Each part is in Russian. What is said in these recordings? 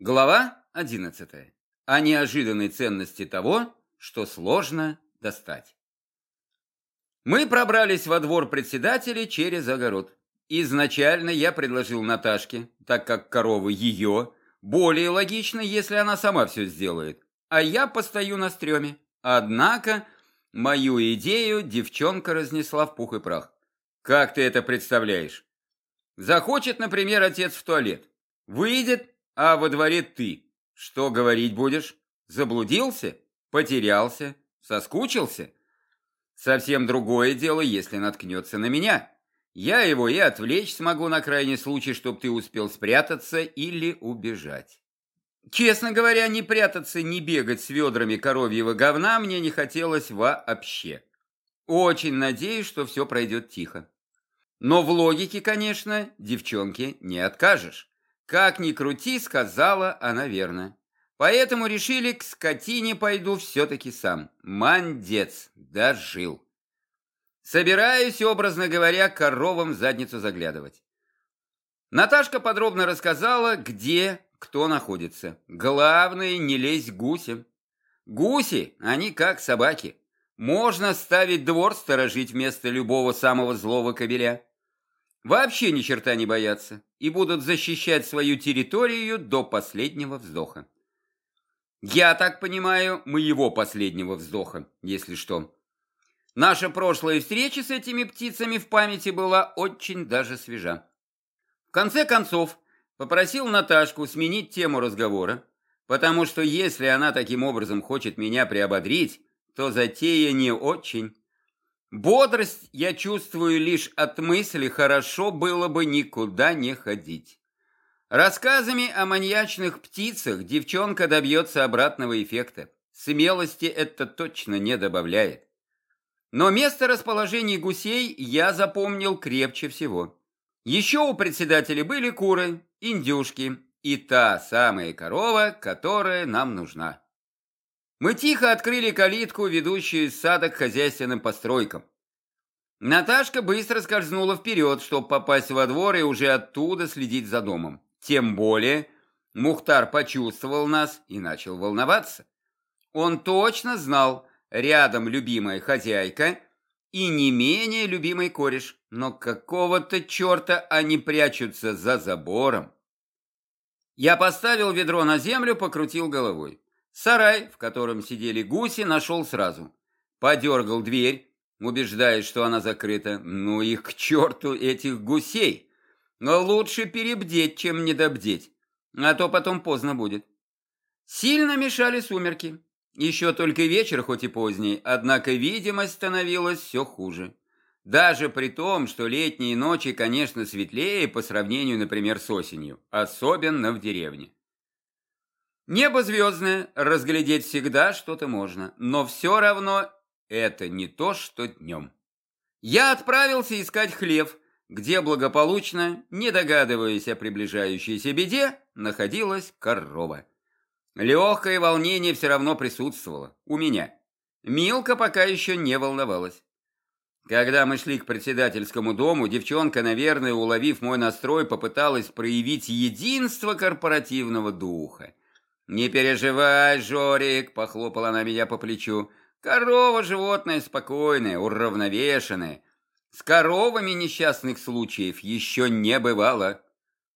Глава 11. О неожиданной ценности того, что сложно достать. Мы пробрались во двор председателя через огород. Изначально я предложил Наташке, так как коровы ее, более логично, если она сама все сделает, а я постою на стреме. Однако мою идею девчонка разнесла в пух и прах. Как ты это представляешь? Захочет, например, отец в туалет. Выйдет, а во дворе ты. Что говорить будешь? Заблудился? Потерялся? Соскучился? Совсем другое дело, если наткнется на меня. Я его и отвлечь смогу на крайний случай, чтобы ты успел спрятаться или убежать. Честно говоря, ни прятаться, ни бегать с ведрами коровьего говна мне не хотелось вообще. Очень надеюсь, что все пройдет тихо. Но в логике, конечно, девчонке не откажешь. Как ни крути, сказала она верно. Поэтому решили, к скотине пойду все-таки сам. Мандец, дожил. Собираюсь, образно говоря, коровам задницу заглядывать. Наташка подробно рассказала, где кто находится. Главное, не лезь гусем. Гуси, они как собаки. Можно ставить двор сторожить вместо любого самого злого кобеля. Вообще ни черта не боятся и будут защищать свою территорию до последнего вздоха. Я так понимаю, моего последнего вздоха, если что. Наша прошлая встреча с этими птицами в памяти была очень даже свежа. В конце концов, попросил Наташку сменить тему разговора, потому что если она таким образом хочет меня приободрить, то затея не очень. Бодрость я чувствую лишь от мысли, хорошо было бы никуда не ходить. Рассказами о маньячных птицах девчонка добьется обратного эффекта. Смелости это точно не добавляет. Но место расположения гусей я запомнил крепче всего. Еще у председателя были куры, индюшки и та самая корова, которая нам нужна. Мы тихо открыли калитку, ведущую из сада к хозяйственным постройкам. Наташка быстро скользнула вперед, чтобы попасть во двор и уже оттуда следить за домом. Тем более Мухтар почувствовал нас и начал волноваться. Он точно знал, рядом любимая хозяйка и не менее любимый кореш, но какого-то черта они прячутся за забором. Я поставил ведро на землю, покрутил головой. Сарай, в котором сидели гуси, нашел сразу. Подергал дверь, убеждаясь, что она закрыта. Ну их к черту, этих гусей! Но лучше перебдеть, чем недобдеть, а то потом поздно будет. Сильно мешали сумерки. Еще только вечер, хоть и поздний, однако видимость становилась все хуже. Даже при том, что летние ночи, конечно, светлее по сравнению, например, с осенью, особенно в деревне. Небо звездное, разглядеть всегда что-то можно, но все равно это не то, что днем. Я отправился искать хлев, где благополучно, не догадываясь о приближающейся беде, находилась корова. Легкое волнение все равно присутствовало у меня. Милка пока еще не волновалась. Когда мы шли к председательскому дому, девчонка, наверное, уловив мой настрой, попыталась проявить единство корпоративного духа. «Не переживай, Жорик!» – похлопала она меня по плечу. «Корова – животное спокойное, уравновешенное. С коровами несчастных случаев еще не бывало».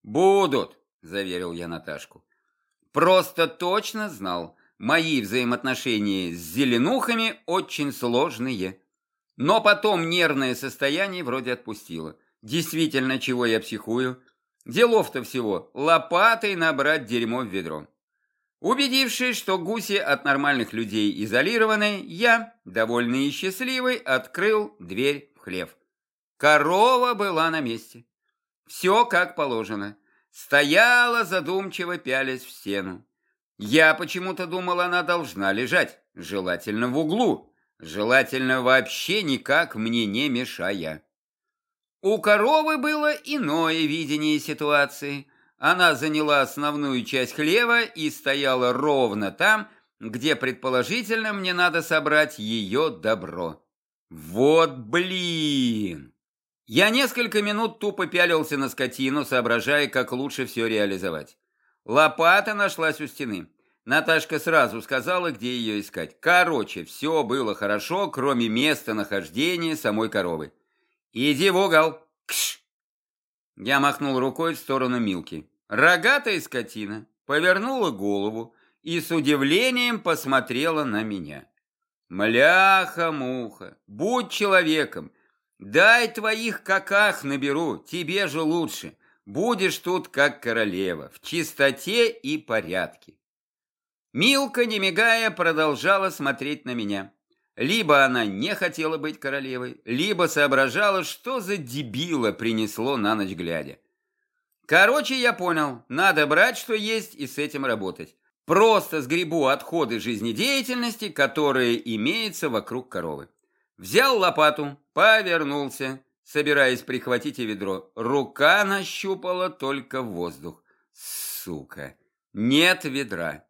«Будут!» – заверил я Наташку. «Просто точно знал, мои взаимоотношения с зеленухами очень сложные». Но потом нервное состояние вроде отпустило. Действительно, чего я психую? Делов-то всего, лопатой набрать дерьмо в ведро. Убедившись, что гуси от нормальных людей изолированы, я, довольный и счастливый, открыл дверь в хлев. Корова была на месте. Все как положено. Стояла задумчиво, пялясь в стену. Я почему-то думал, она должна лежать, желательно в углу, желательно вообще никак мне не мешая. У коровы было иное видение ситуации – она заняла основную часть хлева и стояла ровно там, где, предположительно, мне надо собрать ее добро. Вот блин! Я несколько минут тупо пялился на скотину, соображая, как лучше все реализовать. Лопата нашлась у стены. Наташка сразу сказала, где ее искать. Короче, все было хорошо, кроме места нахождения самой коровы. «Иди в угол!» Кш! Я махнул рукой в сторону Милки. Рогатая скотина повернула голову и с удивлением посмотрела на меня. «Мляха-муха, будь человеком, дай твоих каках наберу, тебе же лучше. Будешь тут как королева, в чистоте и порядке». Милка, не мигая, продолжала смотреть на меня. Либо она не хотела быть королевой, либо соображала, что за дебила принесло на ночь глядя. Короче, я понял, надо брать, что есть, и с этим работать. Просто сгребу отходы жизнедеятельности, которые имеются вокруг коровы. Взял лопату, повернулся, собираясь прихватить и ведро. Рука нащупала только воздух. Сука, нет ведра.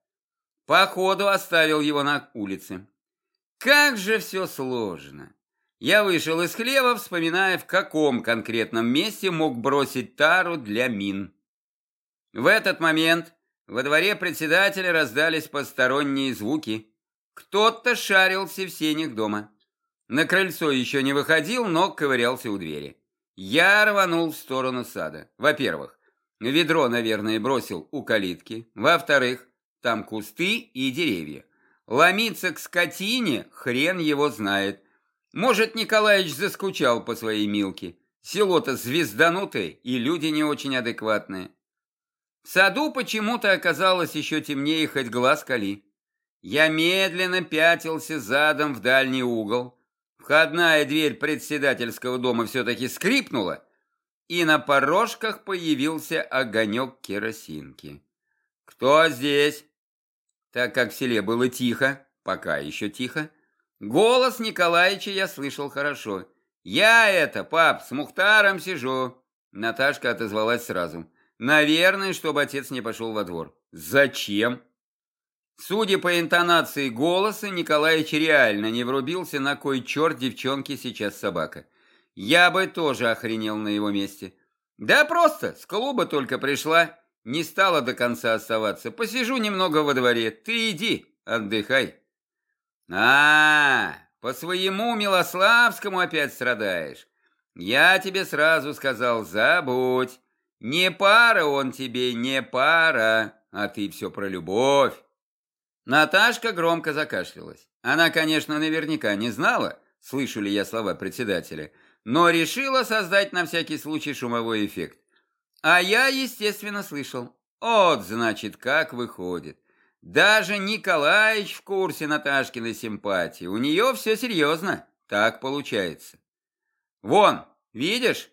Походу оставил его на улице. Как же все сложно. Я вышел из хлева, вспоминая, в каком конкретном месте мог бросить тару для мин. В этот момент во дворе председателя раздались посторонние звуки. Кто-то шарился в сенях дома. На крыльцо еще не выходил, но ковырялся у двери. Я рванул в сторону сада. Во-первых, ведро, наверное, бросил у калитки. Во-вторых, там кусты и деревья. Ломиться к скотине хрен его знает. Может, Николаевич заскучал по своей Милке. Село-то звезданутое, и люди не очень адекватные. В саду почему-то оказалось еще темнее, хоть глаз кали. Я медленно пятился задом в дальний угол. Входная дверь председательского дома все-таки скрипнула, и на порожках появился огонек керосинки. «Кто здесь?» Так как в селе было тихо, пока еще тихо, голос Николаевича я слышал хорошо. «Я это, пап, с Мухтаром сижу!» Наташка отозвалась сразу. «Наверное, чтобы отец не пошел во двор». «Зачем?» Судя по интонации голоса, Николаевич реально не врубился, на кой черт девчонки сейчас собака. Я бы тоже охренел на его месте. Да просто, с клуба только пришла. Не стала до конца оставаться. Посижу немного во дворе. Ты иди, отдыхай. А, по своему Милославскому опять страдаешь. Я тебе сразу сказал, забудь. Не пара он тебе, не пара, а ты все про любовь. Наташка громко закашлялась. Она, конечно, наверняка не знала, слышу ли я слова председателя, но решила создать на всякий случай шумовой эффект. А я, естественно, слышал. Вот, значит, как выходит. Даже Николаевич в курсе Наташкиной симпатии. У нее все серьезно. Так получается. Вон, видишь?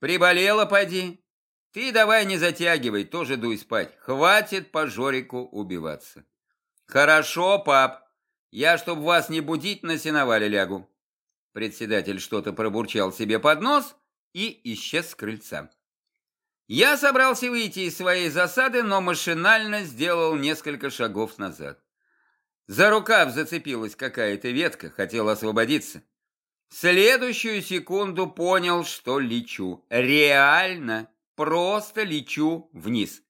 Приболела, поди. Ты давай не затягивай, тоже дуй спать. Хватит по Жорику убиваться. Хорошо, пап. Я, чтоб вас не будить, на сеновале лягу. Председатель что-то пробурчал себе под нос и исчез с крыльца. Я собрался выйти из своей засады, но машинально сделал несколько шагов назад. За рукав зацепилась какая-то ветка, хотел освободиться. В следующую секунду понял, что лечу. Реально, просто лечу вниз.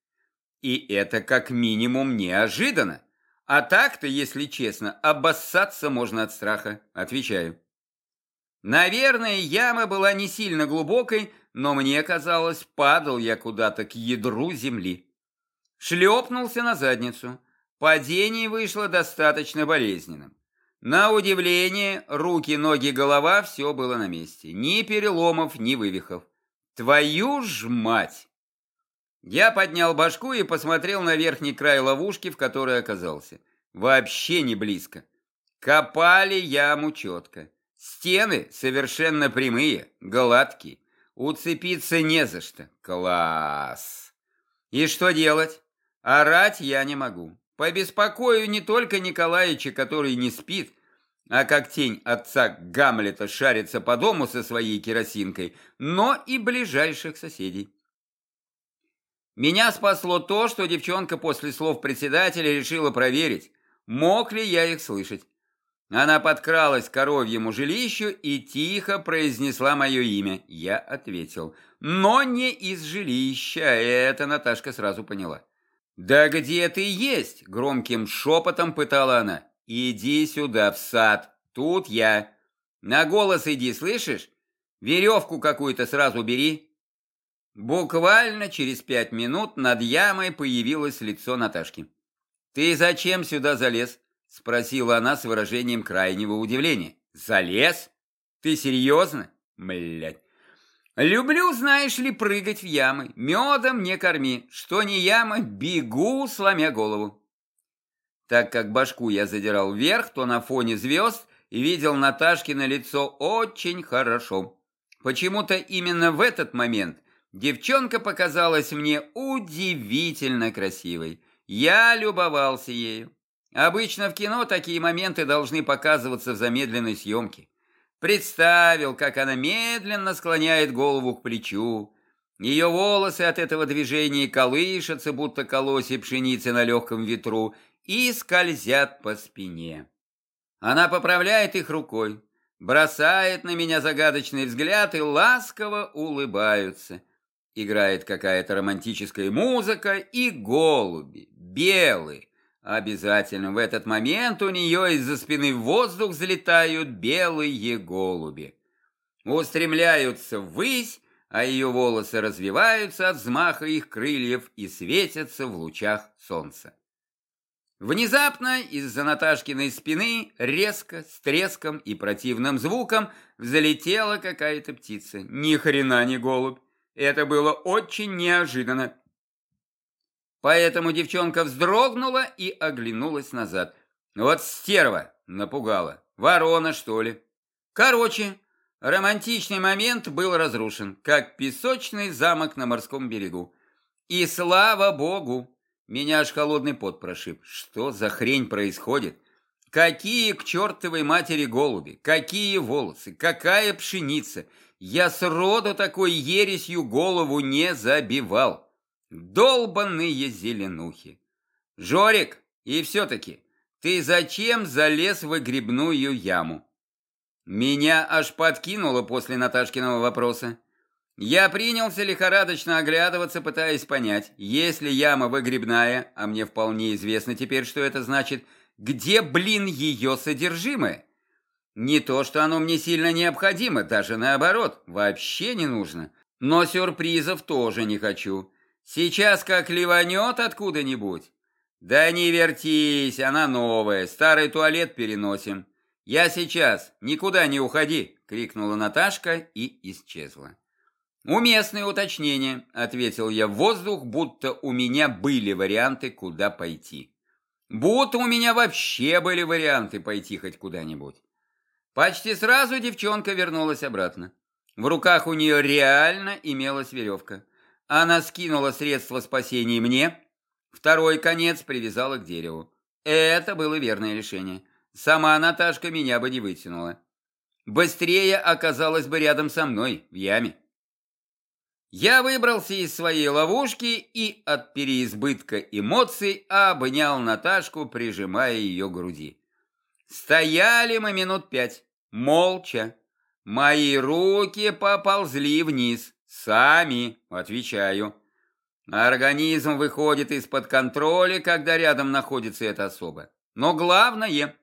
И это как минимум неожиданно. А так-то, если честно, обоссаться можно от страха, отвечаю. Наверное, яма была не сильно глубокой, но мне казалось, падал я куда-то к ядру земли. Шлепнулся на задницу. Падение вышло достаточно болезненным. На удивление, руки, ноги, голова – все было на месте. Ни переломов, ни вывихов. Твою ж мать! Я поднял башку и посмотрел на верхний край ловушки, в которой оказался. Вообще не близко. Копали яму четко. Стены совершенно прямые, гладкие. Уцепиться не за что. Класс. И что делать? Орать я не могу. Побеспокою не только Николаевича, который не спит, а как тень отца Гамлета шарится по дому со своей керосинкой, но и ближайших соседей. Меня спасло то, что девчонка после слов председателя решила проверить, мог ли я их слышать. Она подкралась к коровьему жилищу и тихо произнесла мое имя. Я ответил. Но не из жилища, это Наташка сразу поняла. «Да где ты есть?» — громким шепотом пытала она. «Иди сюда, в сад. Тут я. На голос иди, слышишь? Веревку какую-то сразу бери». Буквально через пять минут над ямой появилось лицо Наташки. «Ты зачем сюда залез?» — спросила она с выражением крайнего удивления. «Залез? Ты серьезно? Блядь. Люблю, знаешь ли, прыгать в ямы. Медом не корми. Что не яма, бегу, сломя голову. Так как башку я задирал вверх, то на фоне звезд видел Наташкино лицо очень хорошо. Почему-то именно в этот момент девчонка показалась мне удивительно красивой. Я любовался ею. Обычно в кино такие моменты должны показываться в замедленной съемке. Представил, как она медленно склоняет голову к плечу. Ее волосы от этого движения колышутся, будто колосья пшеницы на легком ветру, и скользят по спине. Она поправляет их рукой, бросает на меня загадочный взгляд и ласково улыбаются. Играет какая-то романтическая музыка и голуби, белые, Обязательно в этот момент у нее из-за спины в воздух взлетают белые голуби. Устремляются ввысь, а ее волосы развиваются от взмаха их крыльев и светятся в лучах солнца. Внезапно из-за Наташкиной спины резко, с треском и противным звуком залетела какая-то птица. Ни хрена не голубь. Это было очень неожиданно. Поэтому девчонка вздрогнула и оглянулась назад. Вот стерва напугала. Ворона, что ли? Короче, романтичный момент был разрушен, как песочный замок на морском берегу. И слава богу, меня аж холодный пот прошиб. Что за хрень происходит? Какие к чертовой матери голуби? Какие волосы? Какая пшеница? Я сроду такой ересью голову не забивал. Долбанные зеленухи. Жорик, и все-таки, ты зачем залез в грибную яму? Меня аж подкинуло после Наташкиного вопроса. Я принялся лихорадочно оглядываться, пытаясь понять, если яма выгребная, а мне вполне известно теперь, что это значит, где, блин, ее содержимое? Не то, что оно мне сильно необходимо, даже наоборот, вообще не нужно. Но сюрпризов тоже не хочу. Сейчас как ливанет откуда-нибудь. Да не вертись, она новая, старый туалет переносим. Я сейчас, никуда не уходи, крикнула Наташка и исчезла. «Уместное уточнение», — ответил я в воздух, будто у меня были варианты, куда пойти. Будто у меня вообще были варианты пойти хоть куда-нибудь. Почти сразу девчонка вернулась обратно. В руках у нее реально имелась веревка. Она скинула средство спасения мне, второй конец привязала к дереву. Это было верное решение. Сама Наташка меня бы не вытянула. Быстрее оказалась бы рядом со мной, в яме. Я выбрался из своей ловушки и от переизбытка эмоций обнял Наташку, прижимая ее к груди. Стояли мы минут пять, молча. Мои руки поползли вниз. Сами, отвечаю. Организм выходит из-под контроля, когда рядом находится эта особа. Но главное,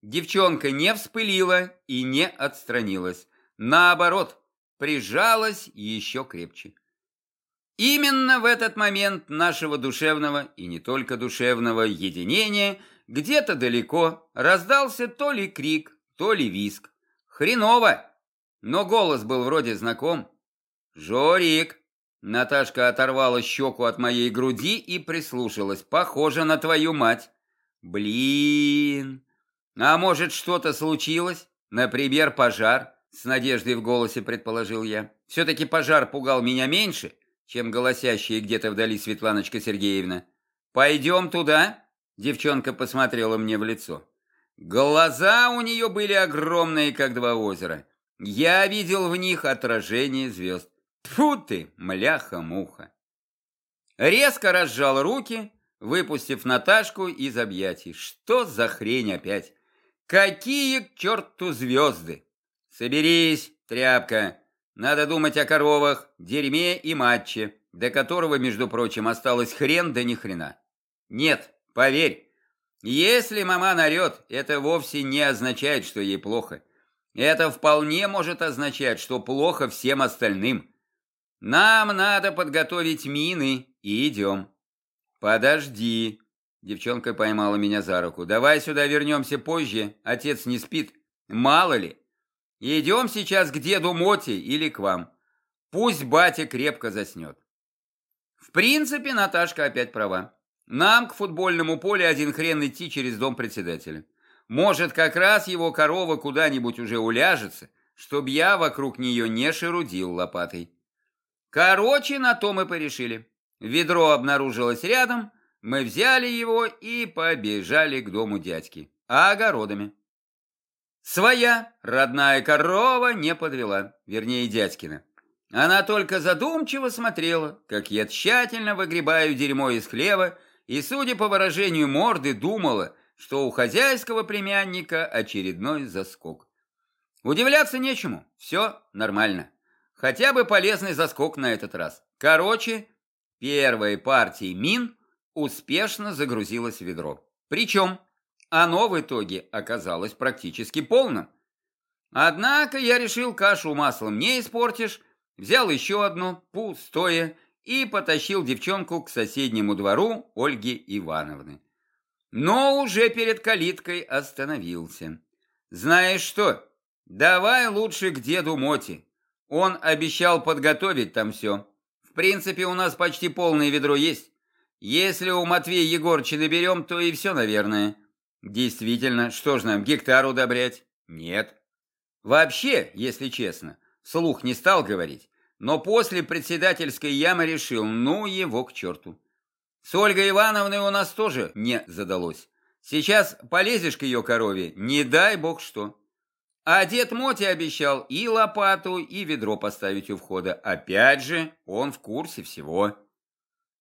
девчонка не вспылила и не отстранилась. Наоборот, прижалась еще крепче. Именно в этот момент нашего душевного и не только душевного единения где-то далеко раздался то ли крик, то ли виск. Хреново, но голос был вроде знаком. «Жорик!» Наташка оторвала щеку от моей груди и прислушалась. «Похоже на твою мать!» «Блин! А может, что-то случилось? Например, пожар?» С надеждой в голосе предположил я. «Все-таки пожар пугал меня меньше, чем голосящая где-то вдали Светланочка Сергеевна. Пойдем туда?» Девчонка посмотрела мне в лицо. Глаза у нее были огромные, как два озера. Я видел в них отражение звезд. Тьфу ты, мляха-муха. Резко разжал руки, выпустив Наташку из объятий. Что за хрень опять? Какие к черту звезды? Соберись, тряпка. Надо думать о коровах, дерьме и матче. до которого, между прочим, осталось хрен да ни хрена. Нет, поверь, если мама орет, это вовсе не означает, что ей плохо. Это вполне может означать, что плохо всем остальным. Нам надо подготовить мины и идем. Подожди. Девчонка поймала меня за руку. Давай сюда вернемся позже, отец не спит. Мало ли. Идем сейчас к деду Моти или к вам. Пусть батя крепко заснет. В принципе, Наташка опять права. Нам к футбольному полю один хрен идти через дом председателя. Может, как раз его корова куда-нибудь уже уляжется, чтоб я вокруг нее не шерудил лопатой. Короче, на то мы порешили. Ведро обнаружилось рядом, мы взяли его и побежали к дому дядьки. Огородами. Своя родная корова не подвела, вернее, дядькина. Она только задумчиво смотрела, как я тщательно выгребаю дерьмо из хлева, и, судя по выражению морды, думала, что у хозяйского племянника очередной заскок. Удивляться нечему, все нормально. Хотя бы полезный заскок на этот раз. Короче, первая партия мин успешно загрузилась в ведро. Причем оно в итоге оказалось практически полным. Однако я решил кашу маслом не испортишь, взял еще одну, пустое, и потащил девчонку к соседнему двору Ольги Ивановны. Но уже перед калиткой остановился. «Знаешь что, давай лучше к деду Моти. Он обещал подготовить там все. В принципе, у нас почти полное ведро есть. Если у Матвея Егорча наберем, то и все, наверное. Действительно, что ж нам, гектар удобрять? Нет. Вообще, если честно, слух не стал говорить, но после председательской ямы решил, ну его к черту. С Ольгой Ивановной у нас тоже не задалось. Сейчас полезешь к ее корове, не дай бог что. А дед Моти обещал и лопату, и ведро поставить у входа. Опять же, он в курсе всего.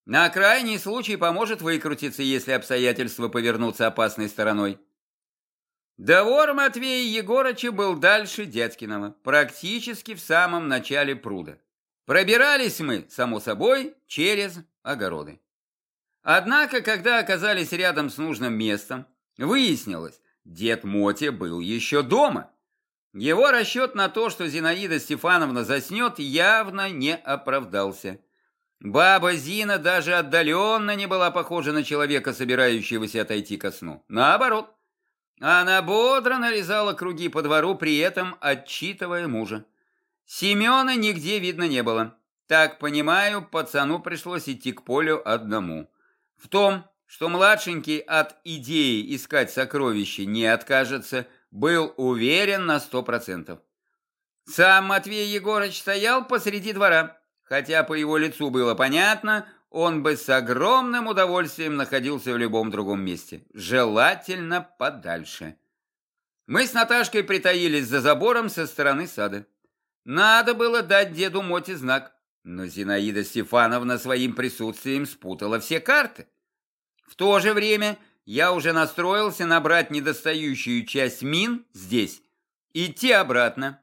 На крайний случай поможет выкрутиться, если обстоятельства повернутся опасной стороной. Довор Матвея Егорыча был дальше Дядькиного, практически в самом начале пруда. Пробирались мы, само собой, через огороды. Однако, когда оказались рядом с нужным местом, выяснилось, дед Мотя был еще дома. Его расчет на то, что Зинаида Стефановна заснет, явно не оправдался. Баба Зина даже отдаленно не была похожа на человека, собирающегося отойти ко сну. Наоборот, она бодро нарезала круги по двору, при этом отчитывая мужа. Семена нигде видно не было. Так понимаю, пацану пришлось идти к полю одному. В том, что младшенький от идеи искать сокровища не откажется, был уверен на сто процентов. Сам Матвей Егорыч стоял посреди двора, хотя по его лицу было понятно, он бы с огромным удовольствием находился в любом другом месте, желательно подальше. Мы с Наташкой притаились за забором со стороны сада. Надо было дать деду Моте знак, но Зинаида Стефановна своим присутствием спутала все карты. В то же время я уже настроился набрать недостающую часть мин здесь, идти обратно.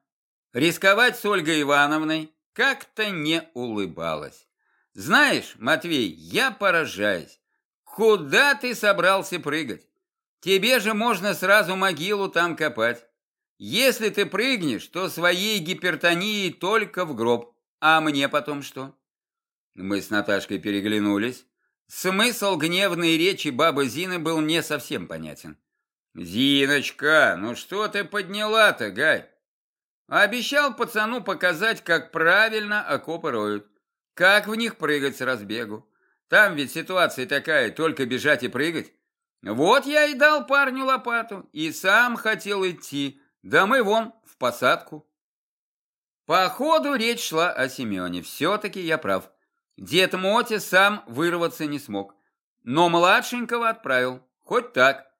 Рисковать с Ольгой Ивановной как-то не улыбалась. Знаешь, Матвей, я поражаюсь. Куда ты собрался прыгать? Тебе же можно сразу могилу там копать. Если ты прыгнешь, то своей гипертонией только в гроб. А мне потом что? Мы с Наташкой переглянулись. Смысл гневной речи бабы Зины был не совсем понятен. «Зиночка, ну что ты подняла-то, Гай?» Обещал пацану показать, как правильно окопы роют. Как в них прыгать с разбегу. Там ведь ситуация такая, только бежать и прыгать. Вот я и дал парню лопату, и сам хотел идти, да мы вон в посадку. Походу речь шла о Семене, все-таки я прав. Дед Мотя сам вырваться не смог, но младшенького отправил, хоть так.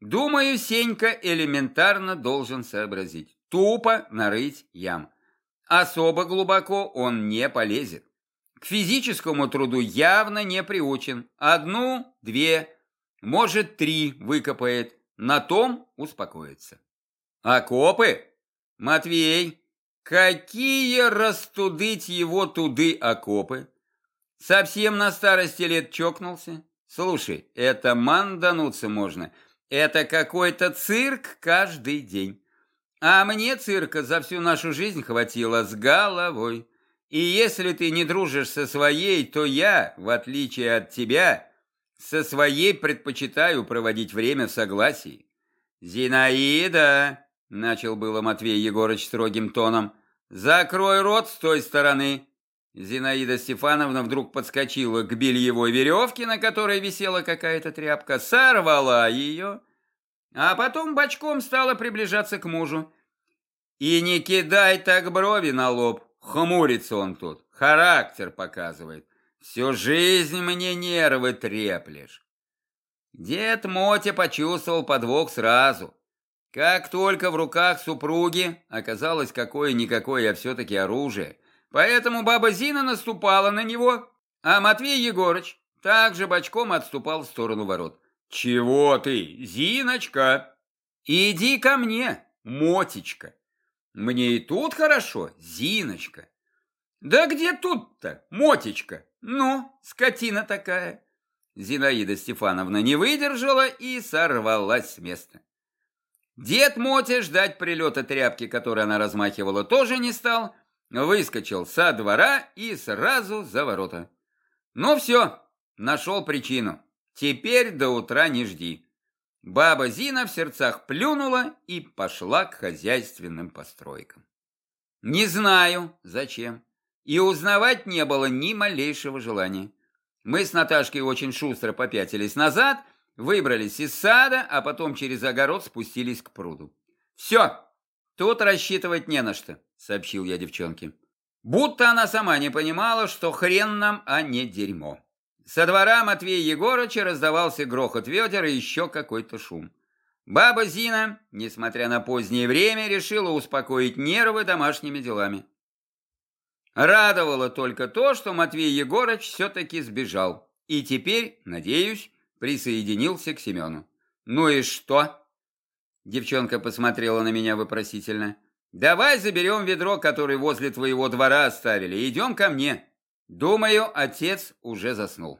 Думаю, Сенька элементарно должен сообразить. Тупо нарыть ям. Особо глубоко он не полезет. К физическому труду явно не приучен. Одну, две, может три выкопает. На том успокоится. Окопы? Матвей, какие растудыть его туды окопы? Совсем на старости лет чокнулся? Слушай, это мандануться можно. Это какой-то цирк каждый день. А мне цирка за всю нашу жизнь хватило с головой. И если ты не дружишь со своей, то я, в отличие от тебя, со своей предпочитаю проводить время в согласии. Зинаида, начал было Матвей Егорыч строгим тоном, закрой рот с той стороны. Зинаида Стефановна вдруг подскочила к бельевой веревке, на которой висела какая-то тряпка, сорвала ее, а потом бочком стала приближаться к мужу. И не кидай так брови на лоб, хмурится он тут, характер показывает. Всю жизнь мне нервы треплешь. Дед Мотя почувствовал подвох сразу. Как только в руках супруги оказалось какое-никакое, а все-таки оружие – Поэтому баба Зина наступала на него, а Матвей Егорыч также бочком отступал в сторону ворот. «Чего ты, Зиночка? Иди ко мне, Мотечка. Мне и тут хорошо, Зиночка. Да где тут-то, Мотечка? Ну, скотина такая». Зинаида Стефановна не выдержала и сорвалась с места. Дед Мотя ждать прилета тряпки, которой она размахивала, тоже не стал, выскочил со двора и сразу за ворота. Ну все, нашел причину. Теперь до утра не жди. Баба Зина в сердцах плюнула и пошла к хозяйственным постройкам. Не знаю, зачем. И узнавать не было ни малейшего желания. Мы с Наташкой очень шустро попятились назад, выбрались из сада, а потом через огород спустились к пруду. Все, тут рассчитывать не на что сообщил я девчонке. Будто она сама не понимала, что хрен нам, а не дерьмо. Со двора Матвея Егорыча раздавался грохот ведер и еще какой-то шум. Баба Зина, несмотря на позднее время, решила успокоить нервы домашними делами. Радовало только то, что Матвей Егорыч все-таки сбежал и теперь, надеюсь, присоединился к Семену. «Ну и что?» Девчонка посмотрела на меня вопросительно. Давай заберем ведро, которое возле твоего двора оставили, и идем ко мне. Думаю, отец уже заснул.